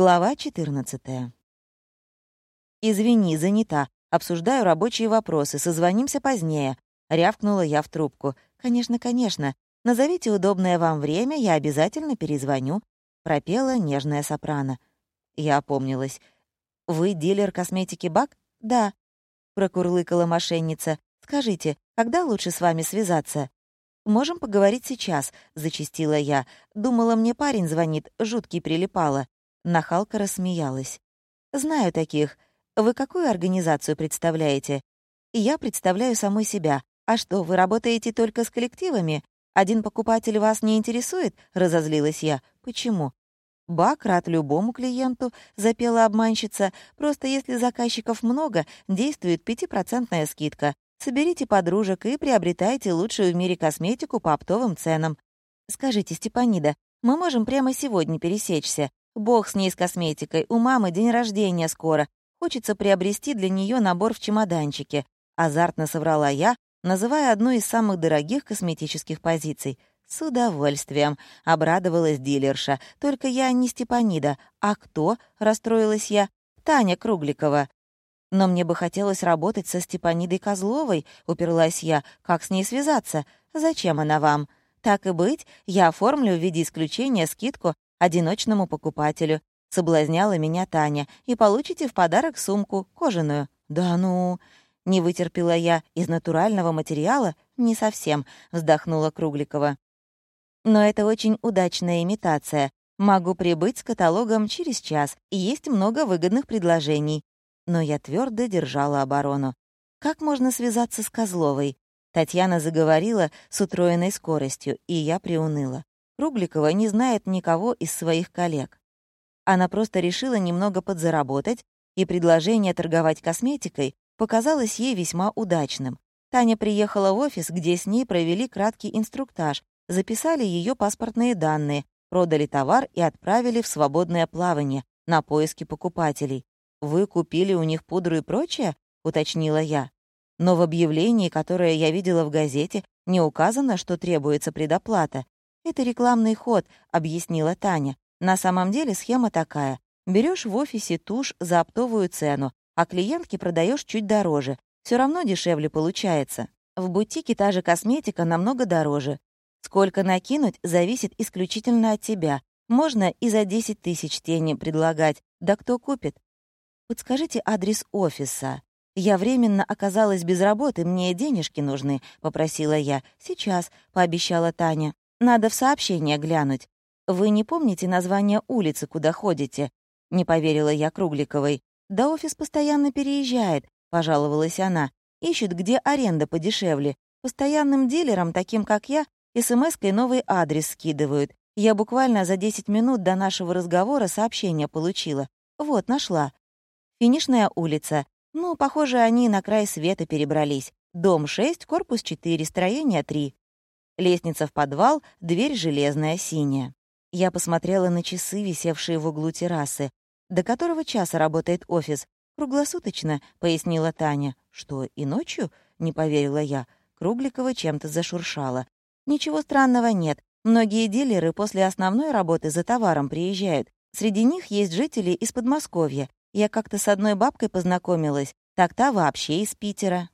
Глава 14. «Извини, занята. Обсуждаю рабочие вопросы. Созвонимся позднее». Рявкнула я в трубку. «Конечно, конечно. Назовите удобное вам время, я обязательно перезвоню», — пропела нежная сопрано. Я опомнилась. «Вы дилер косметики Бак?» «Да», — прокурлыкала мошенница. «Скажите, когда лучше с вами связаться?» «Можем поговорить сейчас», — зачастила я. Думала, мне парень звонит, жуткий прилипала. Нахалка рассмеялась. «Знаю таких. Вы какую организацию представляете?» «Я представляю самой себя. А что, вы работаете только с коллективами? Один покупатель вас не интересует?» — разозлилась я. «Почему?» «Бак рад любому клиенту», — запела обманщица. «Просто если заказчиков много, действует пятипроцентная скидка. Соберите подружек и приобретайте лучшую в мире косметику по оптовым ценам. Скажите, Степанида, мы можем прямо сегодня пересечься? Бог с ней с косметикой, у мамы день рождения скоро. Хочется приобрести для нее набор в чемоданчике. Азартно соврала я, называя одну из самых дорогих косметических позиций. «С удовольствием», — обрадовалась дилерша. «Только я не Степанида. А кто?» — расстроилась я. «Таня Кругликова». «Но мне бы хотелось работать со Степанидой Козловой», — уперлась я. «Как с ней связаться? Зачем она вам?» «Так и быть, я оформлю в виде исключения скидку одиночному покупателю. Соблазняла меня Таня. И получите в подарок сумку, кожаную. Да ну... Не вытерпела я. Из натурального материала? Не совсем, вздохнула Кругликова. Но это очень удачная имитация. Могу прибыть с каталогом через час, и есть много выгодных предложений. Но я твердо держала оборону. Как можно связаться с Козловой? Татьяна заговорила с утроенной скоростью, и я приуныла. Кругликова не знает никого из своих коллег. Она просто решила немного подзаработать, и предложение торговать косметикой показалось ей весьма удачным. Таня приехала в офис, где с ней провели краткий инструктаж, записали ее паспортные данные, продали товар и отправили в свободное плавание на поиски покупателей. «Вы купили у них пудру и прочее?» — уточнила я. Но в объявлении, которое я видела в газете, не указано, что требуется предоплата. «Это рекламный ход», — объяснила Таня. «На самом деле схема такая. Берешь в офисе тушь за оптовую цену, а клиентке продаешь чуть дороже. Все равно дешевле получается. В бутике та же косметика намного дороже. Сколько накинуть, зависит исключительно от тебя. Можно и за 10 тысяч тени предлагать. Да кто купит? Подскажите адрес офиса. «Я временно оказалась без работы, мне денежки нужны», — попросила я. «Сейчас», — пообещала Таня. Надо в сообщение глянуть. Вы не помните название улицы, куда ходите?» Не поверила я Кругликовой. «Да офис постоянно переезжает», — пожаловалась она. «Ищет, где аренда подешевле. Постоянным дилерам, таким как я, смс-кой новый адрес скидывают. Я буквально за 10 минут до нашего разговора сообщение получила. Вот, нашла. Финишная улица. Ну, похоже, они на край света перебрались. Дом 6, корпус 4, строение 3. Лестница в подвал, дверь железная, синяя. Я посмотрела на часы, висевшие в углу террасы. «До которого часа работает офис?» «Круглосуточно», — пояснила Таня. «Что, и ночью?» — не поверила я. Кругликова чем-то зашуршала. «Ничего странного нет. Многие дилеры после основной работы за товаром приезжают. Среди них есть жители из Подмосковья. Я как-то с одной бабкой познакомилась, так та вообще из Питера.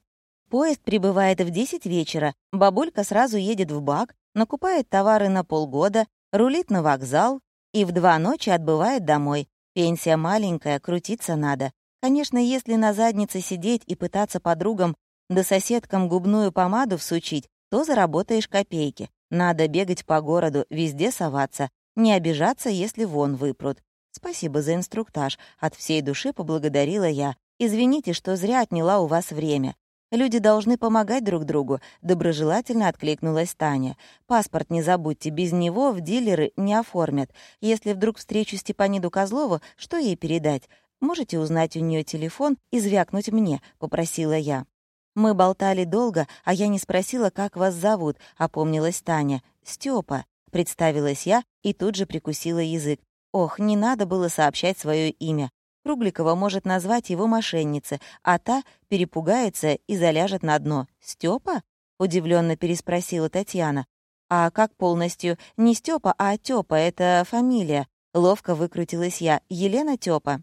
Поезд прибывает в 10 вечера, бабулька сразу едет в бак, накупает товары на полгода, рулит на вокзал и в два ночи отбывает домой. Пенсия маленькая, крутиться надо. Конечно, если на заднице сидеть и пытаться подругам да соседкам губную помаду всучить, то заработаешь копейки. Надо бегать по городу, везде соваться, не обижаться, если вон выпрут. Спасибо за инструктаж, от всей души поблагодарила я. Извините, что зря отняла у вас время. Люди должны помогать друг другу», — доброжелательно откликнулась Таня. «Паспорт не забудьте, без него в дилеры не оформят. Если вдруг встречу Степаниду Козлову, что ей передать? Можете узнать у нее телефон и звякнуть мне», — попросила я. «Мы болтали долго, а я не спросила, как вас зовут», — опомнилась Таня. «Стёпа», — представилась я и тут же прикусила язык. Ох, не надо было сообщать свое имя. Кругликова может назвать его мошенницей, а та перепугается и заляжет на дно. «Стёпа?» — удивленно переспросила Татьяна. «А как полностью? Не Стёпа, а Тёпа — это фамилия», — Ловко выкрутилась я. «Елена Тёпа».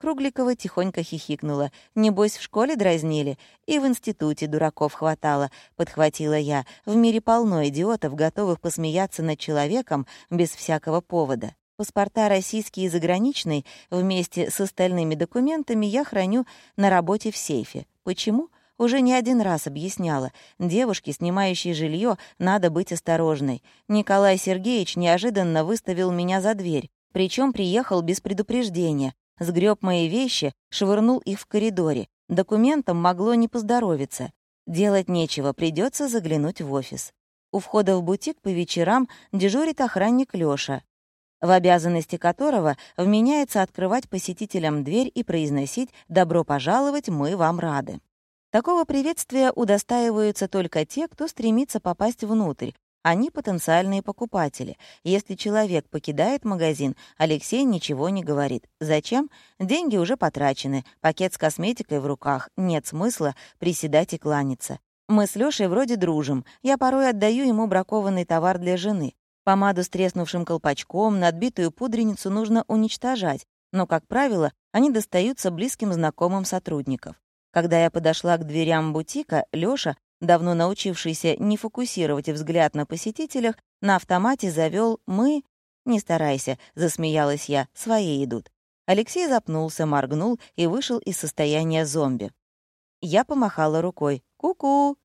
Кругликова тихонько хихикнула. «Небось, в школе дразнили? И в институте дураков хватало», — подхватила я. «В мире полно идиотов, готовых посмеяться над человеком без всякого повода. Паспорта российские и заграничные вместе с остальными документами я храню на работе в сейфе. Почему?» Уже не один раз объясняла. Девушке, снимающей жилье, надо быть осторожной. Николай Сергеевич неожиданно выставил меня за дверь. Причем приехал без предупреждения сгреб мои вещи, швырнул их в коридоре. Документам могло не поздоровиться. Делать нечего, придется заглянуть в офис. У входа в бутик по вечерам дежурит охранник Лёша, в обязанности которого вменяется открывать посетителям дверь и произносить «добро пожаловать, мы вам рады». Такого приветствия удостаиваются только те, кто стремится попасть внутрь, они потенциальные покупатели. Если человек покидает магазин, Алексей ничего не говорит. Зачем? Деньги уже потрачены, пакет с косметикой в руках. Нет смысла приседать и кланяться. Мы с Лёшей вроде дружим. Я порой отдаю ему бракованный товар для жены. Помаду с треснувшим колпачком, надбитую пудреницу нужно уничтожать, но, как правило, они достаются близким знакомым сотрудников. Когда я подошла к дверям бутика, Лёша давно научившийся не фокусировать взгляд на посетителях, на автомате завел «мы». «Не старайся», — засмеялась я, — «свои идут». Алексей запнулся, моргнул и вышел из состояния зомби. Я помахала рукой. «Ку-ку!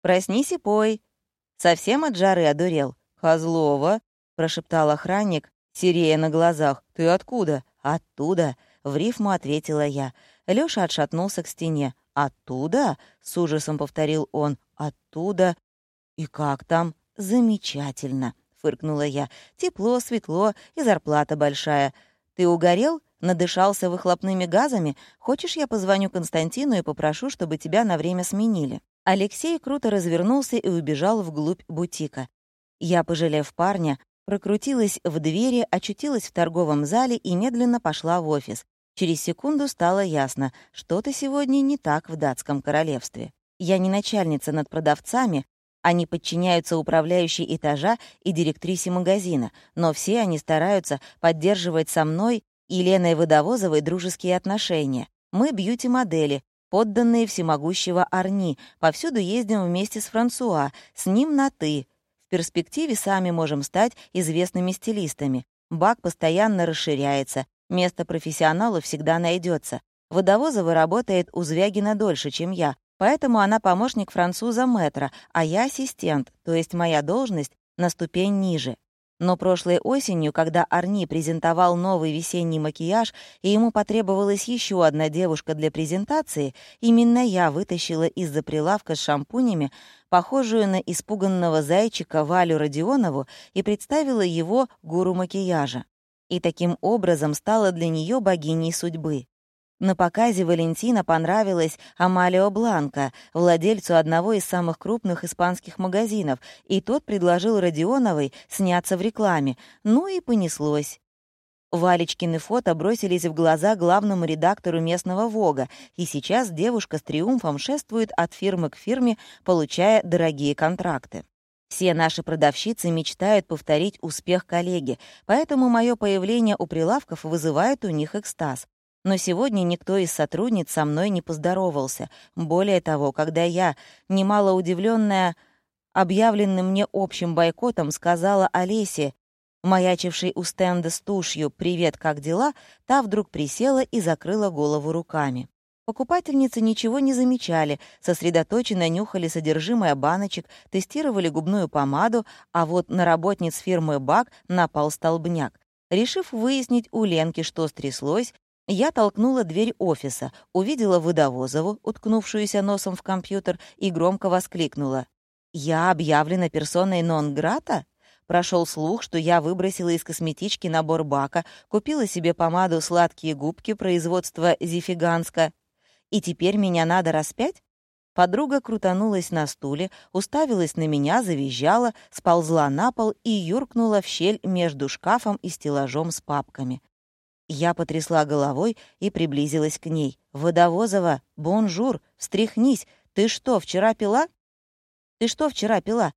Проснись и пой!» Совсем от жары одурел. «Козлова!» — прошептал охранник, сирея на глазах. «Ты откуда?» «Оттуда!» — в рифму ответила я. Лёша отшатнулся к стене. «Оттуда?» — с ужасом повторил он. «Оттуда? И как там?» «Замечательно», — фыркнула я. «Тепло, светло и зарплата большая. Ты угорел? Надышался выхлопными газами? Хочешь, я позвоню Константину и попрошу, чтобы тебя на время сменили?» Алексей круто развернулся и убежал вглубь бутика. Я, пожалев парня, прокрутилась в двери, очутилась в торговом зале и медленно пошла в офис. Через секунду стало ясно, что-то сегодня не так в датском королевстве. Я не начальница над продавцами, они подчиняются управляющей этажа и директрисе магазина, но все они стараются поддерживать со мной и Леной Водовозовой дружеские отношения. Мы бьюти-модели, подданные всемогущего Арни, повсюду ездим вместе с Франсуа, с ним на «ты». Перспективе сами можем стать известными стилистами. Бак постоянно расширяется, Место профессионала всегда найдется. Водовозова работает у Звягина дольше, чем я, поэтому она помощник француза мэтра, а я ассистент, то есть моя должность на ступень ниже. Но прошлой осенью, когда Арни презентовал новый весенний макияж, и ему потребовалась еще одна девушка для презентации, именно я вытащила из-за прилавка с шампунями похожую на испуганного зайчика Валю Родионову и представила его гуру макияжа и таким образом стала для нее богиней судьбы. На показе Валентина понравилась Амалио Бланко, владельцу одного из самых крупных испанских магазинов, и тот предложил Родионовой сняться в рекламе. Ну и понеслось. Валечкины фото бросились в глаза главному редактору местного «Вога», и сейчас девушка с триумфом шествует от фирмы к фирме, получая дорогие контракты. Все наши продавщицы мечтают повторить успех коллеги, поэтому мое появление у прилавков вызывает у них экстаз. Но сегодня никто из сотрудниц со мной не поздоровался. Более того, когда я, немало удивленная объявленным мне общим бойкотом, сказала Олесе, маячившей у стенда с тушью «Привет, как дела?», та вдруг присела и закрыла голову руками. Покупательницы ничего не замечали, сосредоточенно нюхали содержимое баночек, тестировали губную помаду, а вот на работниц фирмы «Бак» напал столбняк. Решив выяснить у Ленки, что стряслось, я толкнула дверь офиса, увидела Водовозову, уткнувшуюся носом в компьютер, и громко воскликнула. «Я объявлена персоной нон-грата?» Прошел слух, что я выбросила из косметички набор бака, купила себе помаду «Сладкие губки» производства «Зифиганска» и теперь меня надо распять? Подруга крутанулась на стуле, уставилась на меня, завизжала, сползла на пол и юркнула в щель между шкафом и стеллажом с папками. Я потрясла головой и приблизилась к ней. «Водовозова, бонжур, встряхнись! Ты что, вчера пила?» «Ты что вчера пила?»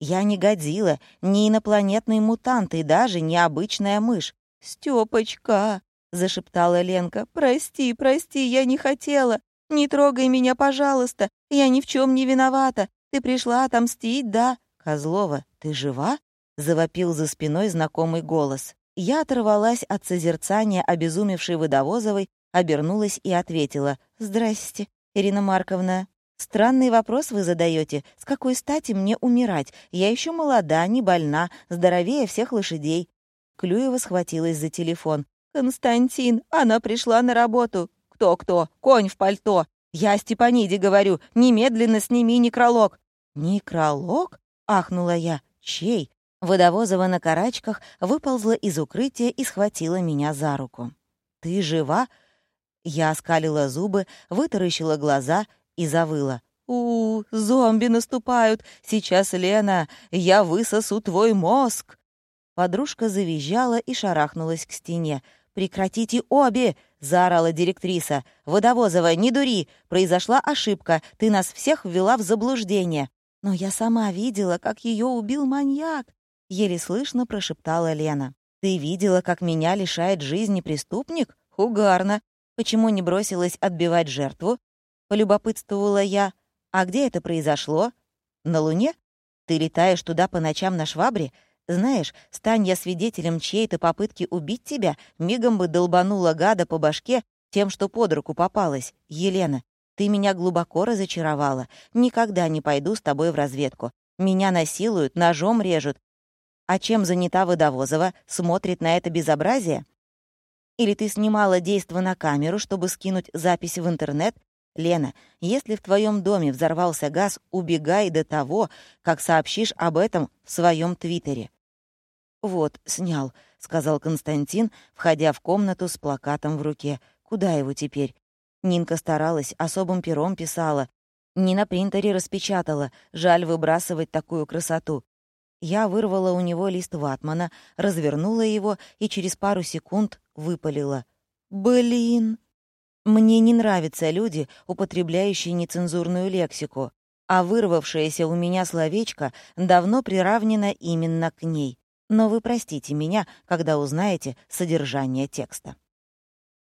«Я не годила, не инопланетный мутант и даже не обычная мышь. «Стёпочка!» — зашептала Ленка. «Прости, прости, я не хотела. Не трогай меня, пожалуйста. Я ни в чем не виновата. Ты пришла отомстить, да?» «Козлова, ты жива?» — завопил за спиной знакомый голос. Я оторвалась от созерцания обезумевшей Водовозовой, обернулась и ответила. «Здрасте, Ирина Марковна. Странный вопрос вы задаете. С какой стати мне умирать? Я еще молода, не больна, здоровее всех лошадей». Клюева схватилась за телефон. «Константин, она пришла на работу. Кто-кто? Конь в пальто. Я Степаниде говорю, немедленно сними некролог». «Некролог?» — ахнула я. «Чей?» Водовозова на карачках выползла из укрытия и схватила меня за руку. «Ты жива?» Я оскалила зубы, вытаращила глаза и завыла. «У, зомби наступают! Сейчас, Лена, я высосу твой мозг!» Подружка завизжала и шарахнулась к стене. «Прекратите обе!» — заорала директриса. «Водовозова, не дури! Произошла ошибка. Ты нас всех ввела в заблуждение». «Но я сама видела, как ее убил маньяк!» — еле слышно прошептала Лена. «Ты видела, как меня лишает жизни преступник? Угарно! Почему не бросилась отбивать жертву?» Полюбопытствовала я. «А где это произошло? На Луне? Ты летаешь туда по ночам на швабре? Знаешь, стань я свидетелем чьей-то попытки убить тебя, мигом бы долбанула гада по башке тем, что под руку попалась. Елена, ты меня глубоко разочаровала. Никогда не пойду с тобой в разведку. Меня насилуют, ножом режут. А чем занята Водовозова? Смотрит на это безобразие? Или ты снимала действо на камеру, чтобы скинуть запись в интернет? Лена, если в твоем доме взорвался газ, убегай до того, как сообщишь об этом в своем твиттере. «Вот, снял», — сказал Константин, входя в комнату с плакатом в руке. «Куда его теперь?» Нинка старалась, особым пером писала. Не на принтере распечатала. Жаль выбрасывать такую красоту. Я вырвала у него лист ватмана, развернула его и через пару секунд выпалила. «Блин!» Мне не нравятся люди, употребляющие нецензурную лексику, а вырвавшееся у меня словечко давно приравнено именно к ней но вы простите меня, когда узнаете содержание текста.